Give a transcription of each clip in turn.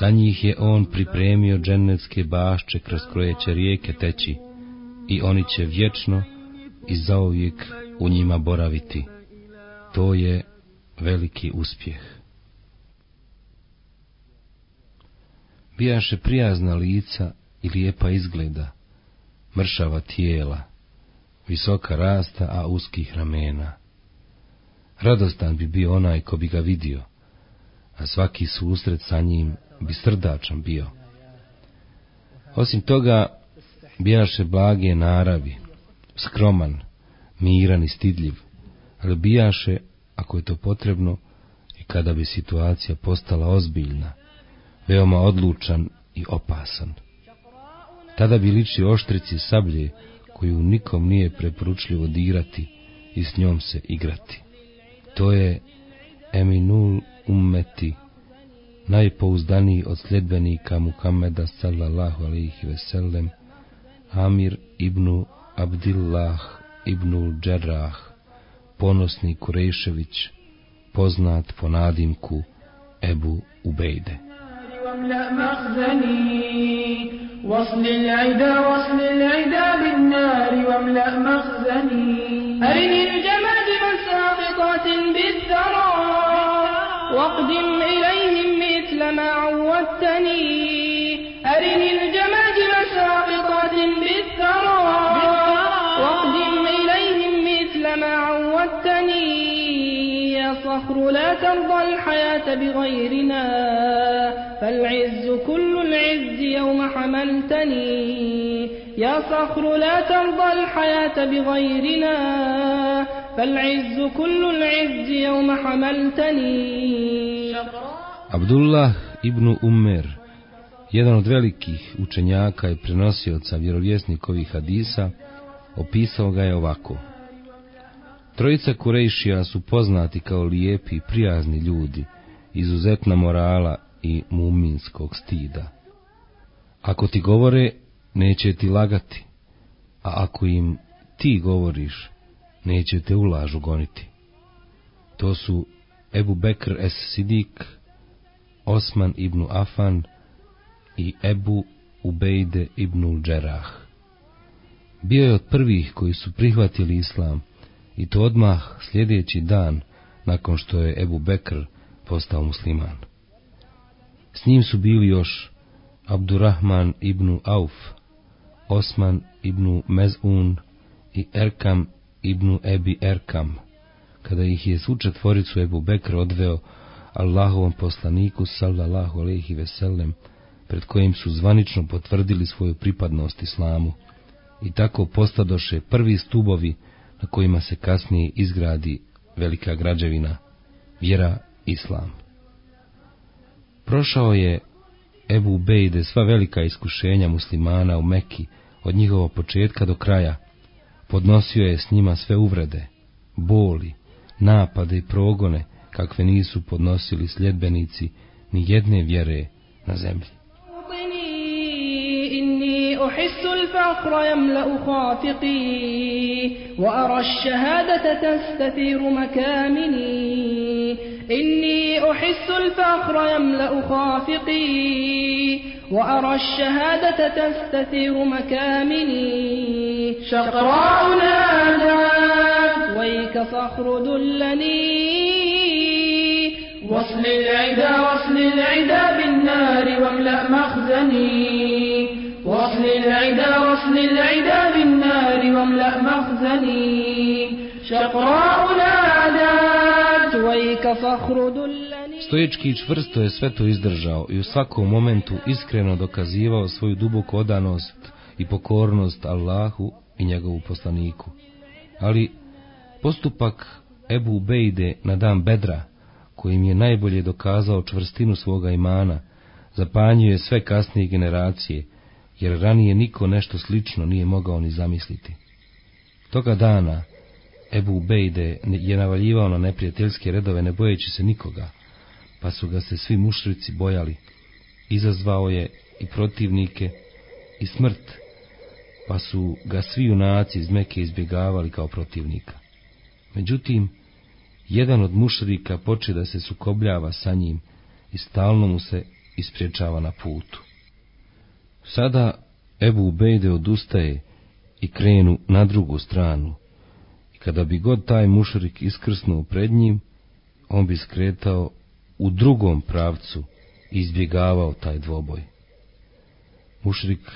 Za njih je on pripremio džennetske bašče kroz koje će rijeke teći i oni će vječno i zauvijek u njima boraviti. To je veliki uspjeh. Bijaše prijazna lica i lijepa izgleda, mršava tijela, visoka rasta, a uskih ramena. Radostan bi bio onaj ko bi ga vidio, a svaki susret sa njim bi srdačan bio. Osim toga, bijaše blage naravi, skroman, miran i stidljiv, ali bijaše, ako je to potrebno, i kada bi situacija postala ozbiljna, veoma odlučan i opasan. Tada bi liči oštrici sablje koju nikom nije preporučljivo dirati i s njom se igrati. To je Eminul Ummeti, najpouzdaniji od sljedbenika Muhammeda sallallahu alaihi veselem, Amir ibn Abdillah ibn Džerrah, ponosni Kurejšević, poznat po nadimku Ebu Ubejde. واملأ مخزني واصل العدا واصل العدا بالنار واملأ مخزني أرني الجماجم ساقطات بالثرى واقدم إليهم مثل ما عودتني. أرني الجماجم ساقطات بالثرى واقدم إليهم مثل ما عودتني. يا صخر لا ترضى الحياة بغيرنا. فالعز كل العز يوم حملتني. يا صخر لا ترضى الحياة بغيرنا. فالعز كل العز يوم حملتني. Abdullah ibn Ummer, jedan od velikih učenjaka i prenosioca vjerovjesnikovih hadisa, opisao ga je ovako. Trojica Kurejšija su poznati kao lijepi i prijazni ljudi, izuzetna morala i muminskog stida. Ako ti govore, neće ti lagati, a ako im ti govoriš, neće te u lažu goniti. To su Ebu Bekr es Sidik, Osman ibn Afan i Ebu Ubejde ibn Džerah. Bio je od prvih koji su prihvatili islam i to odmah sljedeći dan nakon što je Ebu Bekr postao musliman. S njim su bili još Abdurrahman ibn Auf, Osman ibn Mezun i Erkam ibn Ebi Erkam, kada ih je svu četvoricu Ebu Bekr odveo Allahovom poslaniku sallallahu alejhi ve sellem, pred kojim su zvanično potvrdili svoju pripadnost islamu i tako postadoše prvi stubovi na kojima se kasnije izgradi velika građevina, vjera islam. Prošao je Ebu Bejde sva velika iskušenja muslimana u Meki od njihovog početka do kraja. Podnosio je s njima sve uvrede, boli, napade i progone kakve nisu podnosili sljedbenici ni jedne vjere na zemlji. أحس الفقر يملأ خافقي وأرى الشهادة تستثير مكامني. إني أحس الفقر يملأ خافقي وأرى الشهادة تستثير مكامني. شقراء نادت ويك صخر دلني. واصل العدا واصل العدا بالنار واملأ مخزني واصل العدا واصل العدا بالنار واملأ مخزني شقراء نادت ويك فخر دلني Stojički i čvrsto je sve to izdržao i u svakom momentu iskreno dokazivao svoju duboku odanost i pokornost Allahu i njegovu poslaniku. Ali postupak Ebu Bejde na dan Bedra, kojim je najbolje dokazao čvrstinu svoga imana, zapanjuje sve kasnije generacije, jer ranije niko nešto slično nije mogao ni zamisliti. Toga dana Ebu Bejde je navaljivao na neprijateljske redove ne bojeći se nikoga, pa su ga se svi mušrici bojali. Izazvao je i protivnike i smrt, pa su ga svi junaci iz Meke izbjegavali kao protivnika. Međutim, jedan od mušrika poče da se sukobljava sa njim i stalno mu se ispriječava na putu. Sada Ebu Ubejde odustaje i krenu na drugu stranu. I kada bi god taj mušrik iskrsnuo pred njim, on bi skretao u drugom pravcu i izbjegavao taj dvoboj. Mušrik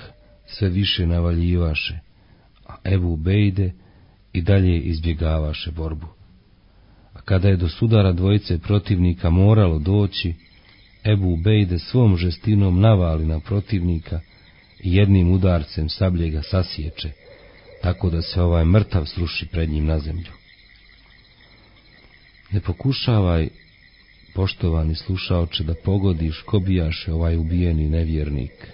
sve više navaljivaše, a Ebu Ubejde i dalje izbjegavaše borbu. Kada je do sudara dvojice protivnika moralo doći, Ebu Bejde svom žestinom navali na protivnika i jednim udarcem sablje ga sasječe, tako da se ovaj mrtav sruši pred njim na zemlju. Ne pokušavaj, poštovani slušaoče, da pogodiš ko bijaše ovaj ubijeni nevjernik,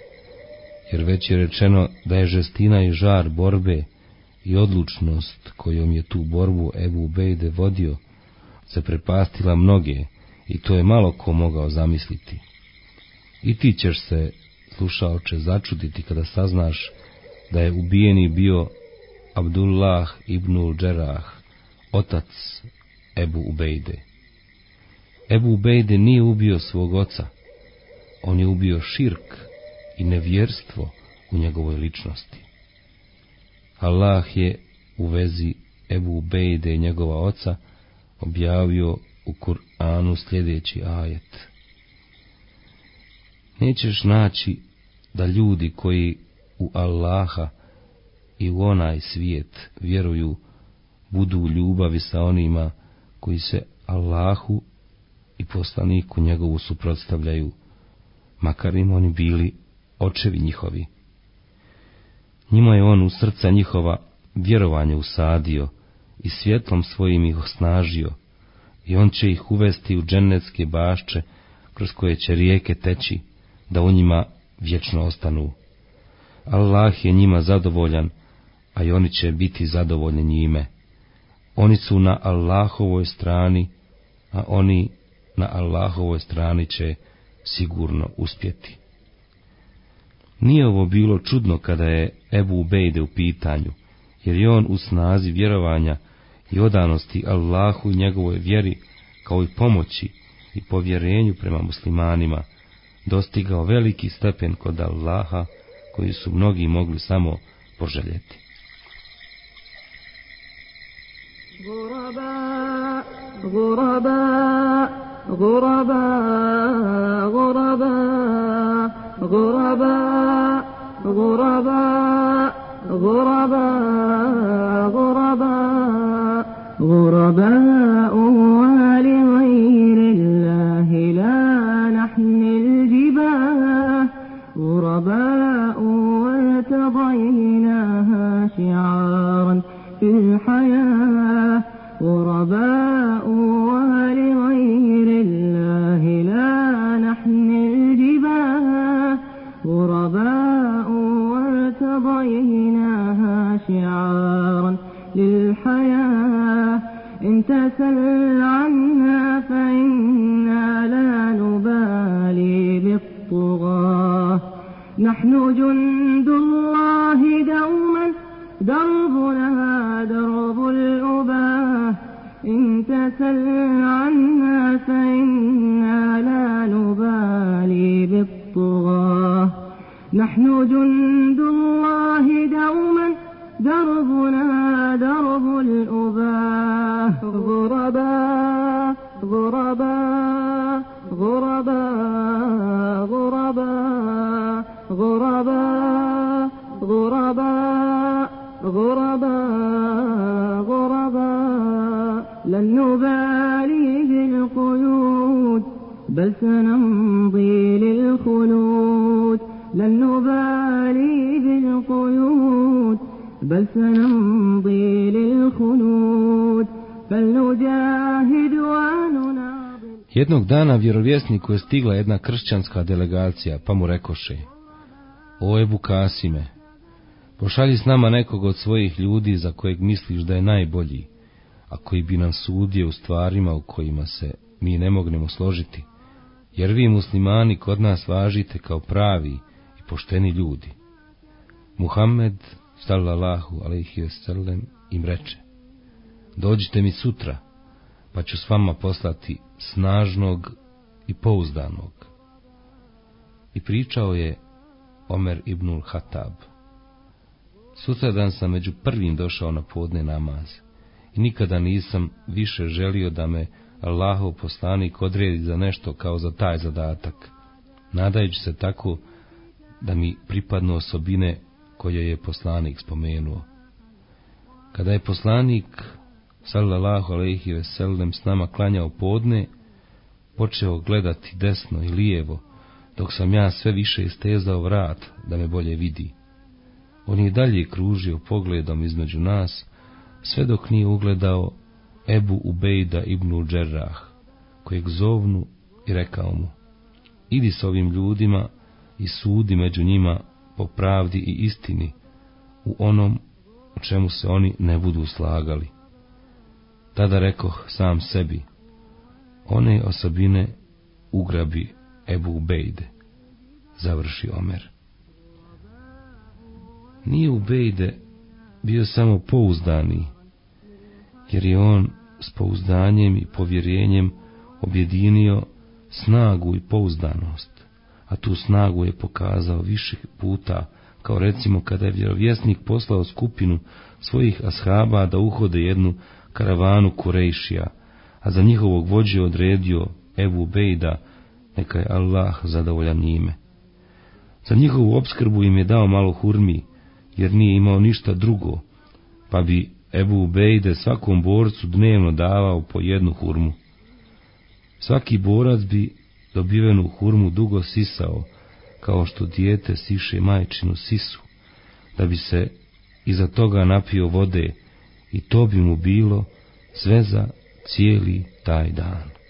jer već je rečeno da je žestina i žar borbe i odlučnost kojom je tu borbu Ebu Bejde vodio, zaprepastila mnoge, i to je malo ko mogao zamisliti. I ti ćeš se, slušaoče, začuditi kada saznaš da je ubijeni bio Abdullah ibnul Džerah, otac Ebu Ubejde. Ebu Ubejde nije ubio svog oca, on je ubio širk i nevjerstvo u njegovoj ličnosti. Allah je u vezi Ebu Ubejde i njegova oca objavio u Kur'anu sljedeći ajet. Nećeš naći da ljudi koji u Allaha i u onaj svijet vjeruju budu u ljubavi sa onima koji se Allahu i poslaniku njegovu suprotstavljaju, makar im oni bili očevi njihovi. Njima je on u srca njihova vjerovanje usadio i svjetlom svojim ih osnažio, i on će ih uvesti u dženecke bašče, kroz koje će rijeke teći, da u njima vječno ostanu. Allah je njima zadovoljan, a i oni će biti zadovoljni njime. Oni su na Allahovoj strani, a oni na Allahovoj strani će sigurno uspjeti. Nije ovo bilo čudno kada je Ebu Ubejde u pitanju, jer je on u snazi vjerovanja i odanosti Allahu i njegovoj vjeri, kao i pomoći i povjerenju prema muslimanima, dostigao veliki stepen kod Allaha, koji su mnogi mogli samo poželjeti. غرباء غرباء غرباء غرباء غرباء غرباء غرباء غرباء ولغير الله لا نحمل الجباه غرباء وارتضيناها شعارا في الحياة غرباء غرباء غرباء لن نبالي بالقيود بل سنمضي للخلود لن نبالي بالقيود بل سنمضي للخلود فلنجاهد ونناضل Jednog dana vjerovjesniku je stigla jedna kršćanska delegacija, pa mu rekoše, O Ebu Kasime, pošalji s nama nekog od svojih ljudi za kojeg misliš da je najbolji, a koji bi nam sudio u stvarima u kojima se mi ne mognemo složiti, jer vi muslimani kod nas važite kao pravi i pošteni ljudi. Muhammed, sallallahu alaihi wasallam, im reče, dođite mi sutra, pa ću s vama poslati snažnog i pouzdanog. I pričao je Omer ibnul Hatab. Sutradan sam među prvim došao na podne namaz i nikada nisam više želio da me Allahov poslanik odredi za nešto kao za taj zadatak, nadajući se tako da mi pripadnu osobine koje je poslanik spomenuo. Kada je poslanik, sallallahu alaihi ve sellem, s nama klanjao podne, počeo gledati desno i lijevo, dok sam ja sve više istezao vrat da me bolje vidi. On je dalje kružio pogledom između nas, sve dok nije ugledao Ebu Ubejda ibn Džerrah, kojeg zovnu i rekao mu, idi s ovim ljudima i sudi među njima po pravdi i istini u onom o čemu se oni ne budu slagali. Tada rekoh sam sebi, one osobine ugrabi Ebu Ubejde, završi Omer. Nije Ubejde bio samo pouzdani, jer je on s pouzdanjem i povjerenjem objedinio snagu i pouzdanost, a tu snagu je pokazao više puta, kao recimo kada je vjerovjesnik poslao skupinu svojih ashaba da uhode jednu karavanu Kurejšija, a za njihovog vođe odredio Ebu Bejda, neka je Allah zadovoljan njime. Za njihovu obskrbu im je dao malo hurmi, jer nije imao ništa drugo, pa bi Ebu Bejde svakom borcu dnevno davao po jednu hurmu. Svaki borac bi dobivenu hurmu dugo sisao, kao što dijete siše majčinu sisu, da bi se iza toga napio vode i to bi mu bilo sve za cijeli taj dan.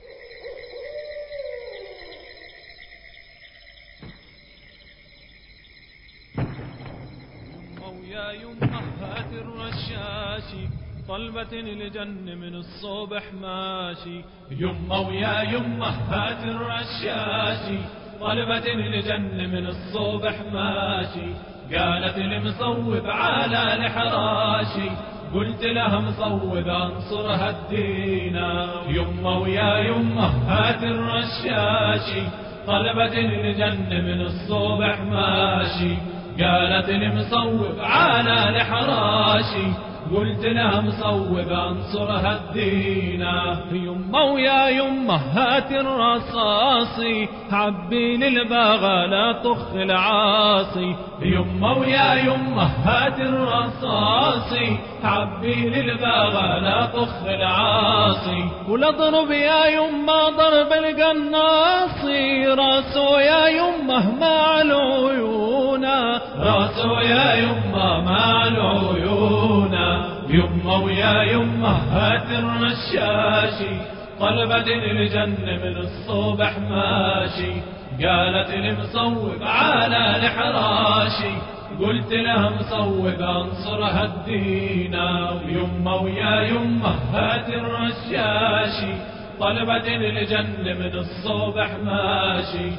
طلبة الجن من الصبح ماشي. يمه ويا يمه هات الرشاشي طلبة الجن من الصبح ماشي. قالت المصوب على الحراشي قلت لها مصوب انصر هدينا يمه ويا يمه هات الرشاشي طلبة الجن من الصبح ماشي. قالت لي مصوب على الحراشي قلت لها مصوب انصر هدينا يمه ويا يمه هات الرصاصي عبي للباغى لا طخ العاصي. يمه ويا يمه هات الرصاصي عبي للباغى لا طخ العاصي. ولاضرب يا يمه ضرب القناصي راسه يا يمه مع العيونا راسه يا يمه مع العيونا يمه ويا يمه هات الرشاشي طلبت الجن من الصبح ماشي قالت لي مصوب على الحراشي. قلت لها مصوب انصر هدينا ويمه ويا يمه هات الرشاشي طلبت الجن من الصبح ماشي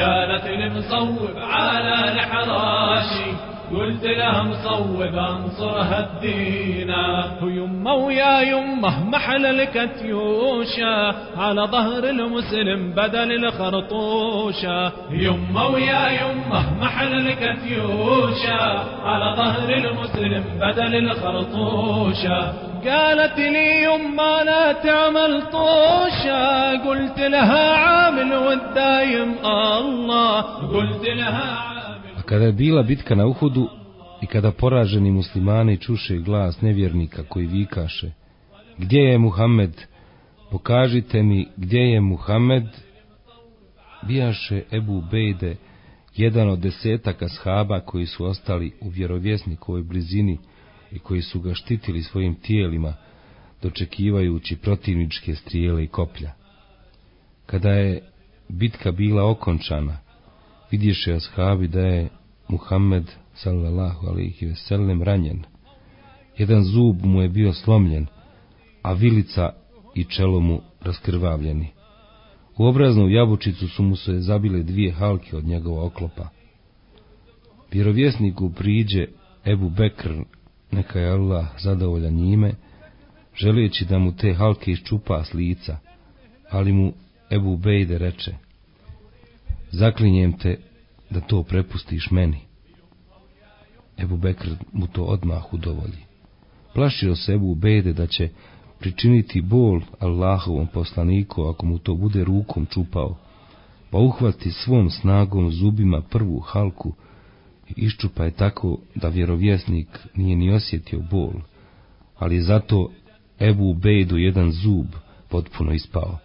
قالت لي مصوب على الحراشي. قلت لها مصوب انصر هدينا ويمه ويا يمه محل الكتيوشة على ظهر المسلم بدل الخرطوشة يمه ويا يمه محل الكتيوشة على ظهر المسلم بدل الخرطوشة قالت لي يما لا تعمل طوشة قلت لها عامل والدايم الله. قلت لها عامل kada je bila bitka na Uhudu, I kada poraženi muslimani čuše glas nevjernika koji vikaše, gdje je Muhammed, pokažite mi gdje je Muhammed, bijaše Ebu Bejde, jedan od desetaka shaba koji su ostali u vjerovjesnikovoj blizini i koji su ga štitili svojim tijelima, dočekivajući protivničke strijele i koplja. Kada je bitka bila okončana, vidješe ashabi da je Muhammed sallallahu alaihi veselem ranjen. Jedan zub mu je bio slomljen, a vilica i čelo mu raskrvavljeni. U obraznu jabučicu su mu se zabile dvije halke od njegova oklopa. Vjerovjesniku priđe Ebu Bekr, neka je Allah zadovoljan njime, želeći da mu te halke iščupa s lica, ali mu Ebu Bejde reče, zaklinjem te da to prepustiš meni. Ebu Bekr mu to odmah udovolji. Plašio se Ebu Bejde da će pričiniti bol Allahovom poslaniku ako mu to bude rukom čupao, pa uhvati svom snagom zubima prvu halku i iščupa je tako da vjerovjesnik nije ni osjetio bol, ali zato Ebu Bejdu jedan zub potpuno ispao.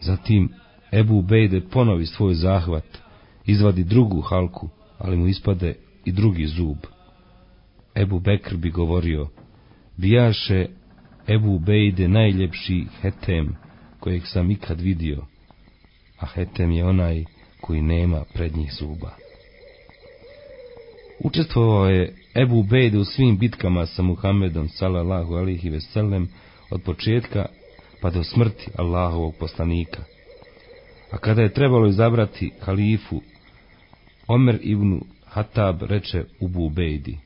Zatim Ebu Bejde ponovi svoj zahvat, izvadi drugu halku, ali mu ispade i drugi zub. Ebu Bekr bi govorio, bijaše Ebu Bejde najljepši Hetem kojeg sam ikad vidio, a Hetem je onaj koji nema prednjih zuba. Učestvovao je Ebu Bejde u svim bitkama sa Muhammedom sallallahu alihi veselem od početka pa do smrti Allahovog poslanika. A kada je trebalo izabrati halifu, Omer ibn Hatab reče Ubu Bejdi,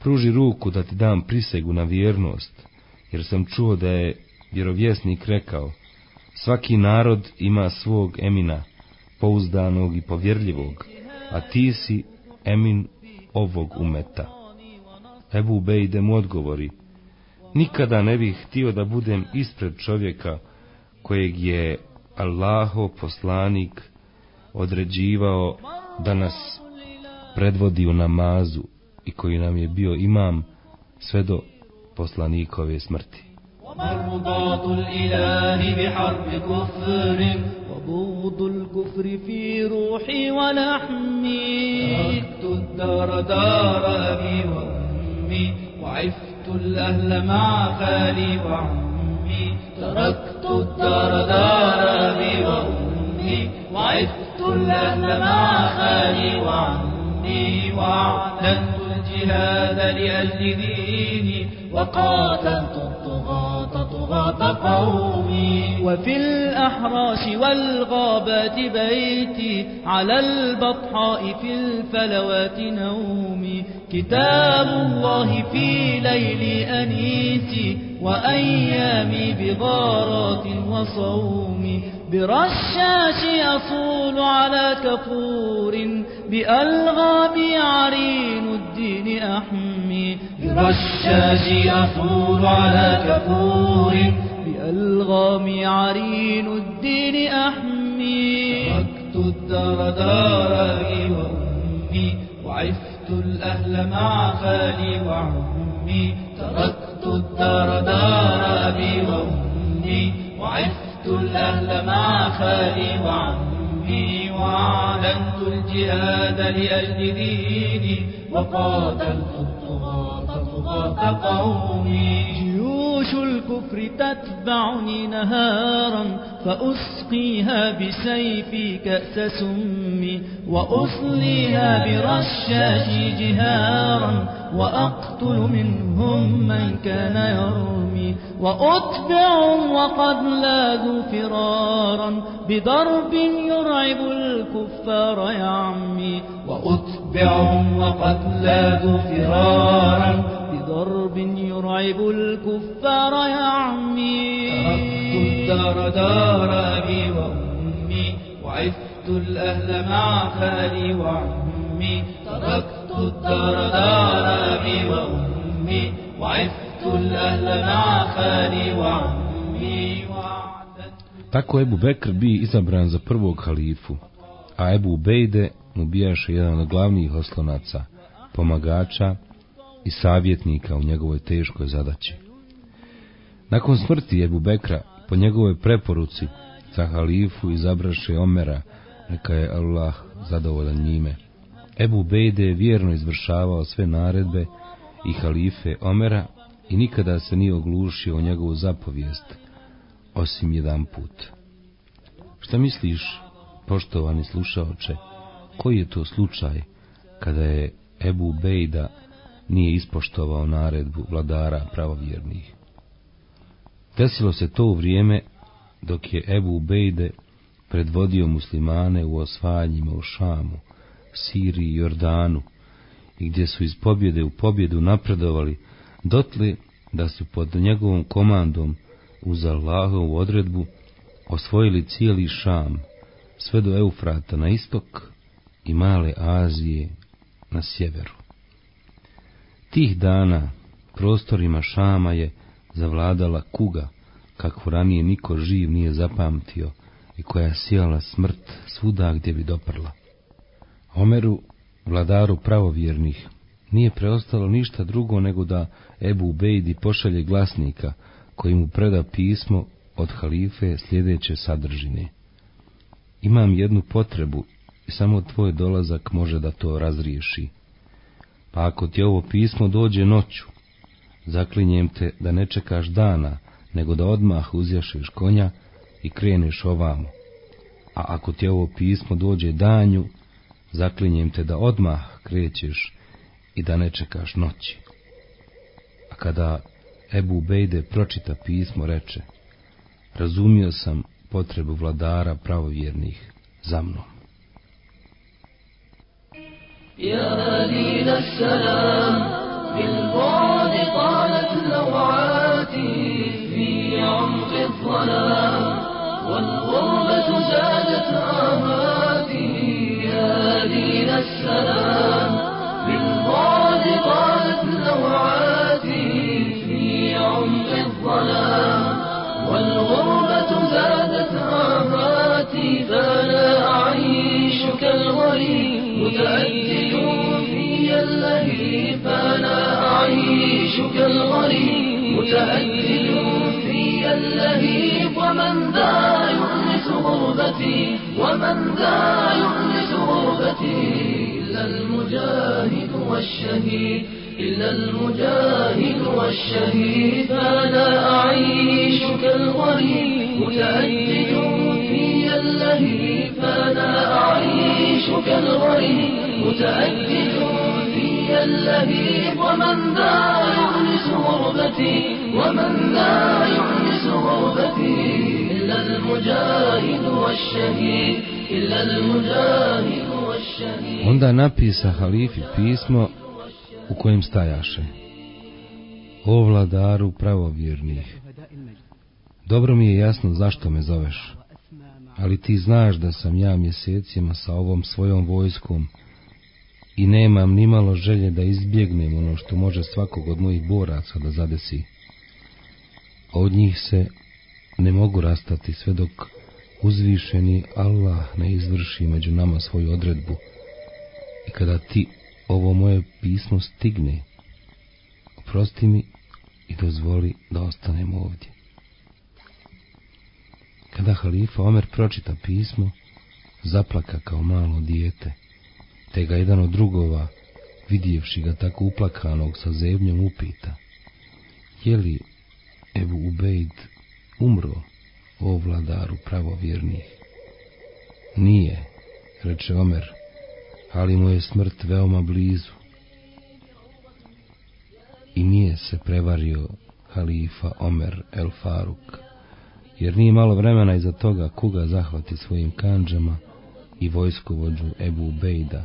pruži ruku da ti dam prisegu na vjernost, jer sam čuo da je vjerovjesnik rekao, svaki narod ima svog emina, pouzdanog i povjerljivog, a ti si emin ovog umeta. Ebu Bejde mu odgovori, nikada ne bih htio da budem ispred čovjeka kojeg je Allaho poslanik određivao da nas predvodi u namazu i koji nam je bio imam sve do poslanikove smrti. ومرضاة الإله بحرب كفر وبغض الكفر في روحي ولحمي تركت الدار دار أبي وأمي وعفت الأهل مع خالي وعمي تركت الدار دار أبي وأمي وعفت الأهل مع خالي وعمي وأعلنت الجهاد لأجل ديني وقاتلت الطغاة طغاة قومي. وفي الأحراش والغابات بيتي على البطحاء في الفلوات نومي. كتاب الله في ليل أنيسي وأيامي بغارات وصومي برشاش أصول على كفور بألغام عرين الدين أحمي برشاش أصول على كفور بألغام عرين الدين أحمي تركت الدار داري وأمي وعفت الأهل مع خالي وعمي. تركت الدار دار أبي وأمي. وعفت الأهل مع خالي وعمي. وأعلنت الجهاد لأجل ديني. وقاتلت الطغاة طغاة قومي. الكفر تتبعني نهارا فأسقيها بسيفي كأس سمي وأصليها برشاشي جهارا وأقتل منهم من كان يرمي وأتبعهم وقد لاذوا فرارا بضرب يرعب الكفار يا عمي وأتبعهم وقد لاذوا فرارا بضرب يرعب الكفار يا عمي تركت الدار دار أبي وأمي وعفت الأهل مع خالي وعمي تركت الدار دار أبي وأمي وعفت الأهل مع خالي وعمي وعدت Tako Ebu Bekr bi izabran za prvog halifu, a Ebu Bejde mu bijaše jedan od glavnijih oslonaca pomagača i savjetnika u njegovoj teškoj zadaći. Nakon smrti Ebu Bekra, po njegovoj preporuci, za halifu izabraše Omera, neka je Allah zadovoljan njime. Ebu Bejde je vjerno izvršavao sve naredbe i halife Omera i nikada se nije oglušio o njegovu zapovijest, osim jedan put. Šta misliš, poštovani slušaoče, koji je to slučaj kada je Ebu Bejda nije ispoštovao naredbu vladara pravovjernih? Desilo se to u vrijeme dok je Ebu Bejde predvodio muslimane u osvajanjima u Šamu, Siriji i Jordanu, i gdje su iz pobjede u pobjedu napredovali, dotle da su pod njegovom komandom uz Allahovu odredbu osvojili cijeli Šam, sve do Eufrata na istok i male Azije na sjeveru. Tih dana prostorima Šama je zavladala kuga, kakvu ranije niko živ nije zapamtio i koja sjela smrt svuda gdje bi doprla. Omeru, vladaru pravovjernih, nije preostalo ništa drugo nego da Ebu Bejdi pošalje glasnika koji mu preda pismo od halife sljedeće sadržine. Imam jednu potrebu i samo tvoj dolazak može da to razriješi. Pa ako ti ovo pismo dođe noću, zaklinjem te da ne čekaš dana, nego da odmah uzjašeš konja i kreneš ovamo. A ako ti ovo pismo dođe danju, zaklinjem te da odmah krećeš i da ne čekaš noći. A kada Ebu Bejde pročita pismo, reče, razumio sam potrebu vladara pravovjernih za mnom. يا دين السلام بالبعد طالت لوعاتي في عمق الظلام والغربة زادت أعيش كالغريب متأجل في اللهيب ومن ذا يؤنس غربتي ومن ذا يؤنس غربتي إلا المجاهد والشهيد إلا المجاهد والشهيد فلا أعيش كالغريب متأجل في اللهيب فلا أعيش كالغريب متأجل في اللهيب ومن ذا يؤنس غربتي ومن ذا يؤنس غربتي إلا المجاهد والشهيد إلا المجاهد والشهيد Onda napisa halifi pismo u kojem stajaše. O vladaru pravovjernih, dobro mi je jasno zašto me zoveš, ali ti znaš da sam ja mjesecima sa ovom svojom vojskom i nemam nimalo želje da izbjegnem ono što može svakog od mojih boraca da zadesi. Od njih se ne mogu rastati sve dok uzvišeni Allah ne izvrši među nama svoju odredbu i kada ti ovo moje pismo stigne, oprosti mi i dozvoli da ostanem ovdje. Kada halifa Omer pročita pismo, zaplaka kao malo dijete, te ga jedan od drugova, vidjevši ga tako uplakanog sa zebnjom, upita, je li Ebu Ubejd umro, o vladaru pravovjernih? Nije, reče Omer, ali mu je smrt veoma blizu. I nije se prevario halifa Omer el Faruk, jer nije malo vremena iza toga kuga zahvati svojim kanđama i vojskovođu Ebu Bejda,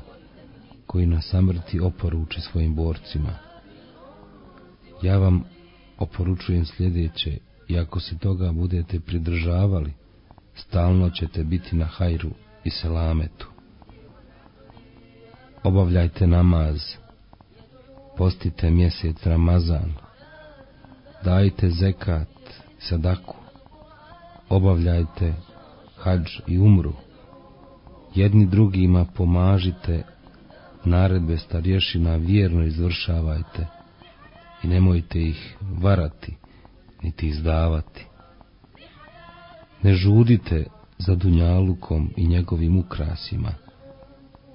koji na samrti oporuči svojim borcima. Ja vam oporučujem sljedeće, i ako se toga budete pridržavali, stalno ćete biti na hajru i selametu. Obavljajte namaz, postite mjesec Ramazan, dajte zekat, sadaku, obavljajte hađ i umru, jedni drugima pomažite naredbe starješina vjerno izvršavajte i nemojte ih varati, niti izdavati. Ne žudite za Dunjalukom i njegovim ukrasima,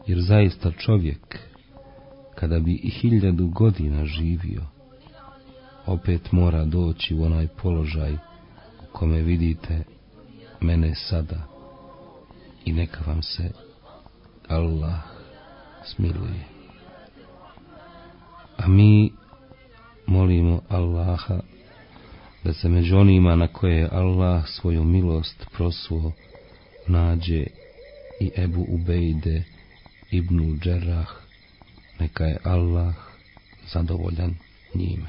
jer zaista čovjek, kada bi i hiljadu godina živio, opet mora doći u onaj položaj u kome vidite mene sada i neka vam se Allah smiluje. A mi molimo Allaha da se među onima na koje je Allah svoju milost prosuo nađe i Ebu Ubejde ibnu Džerah, neka je Allah zadovoljan njime.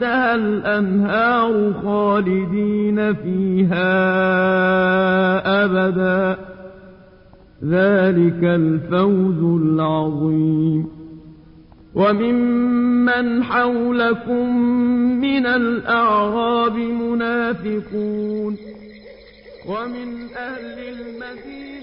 تحتها الأنهار خالدين فيها أبدا ذلك الفوز العظيم. وممن حولكم من الأعراب منافقون ومن أهل المدينة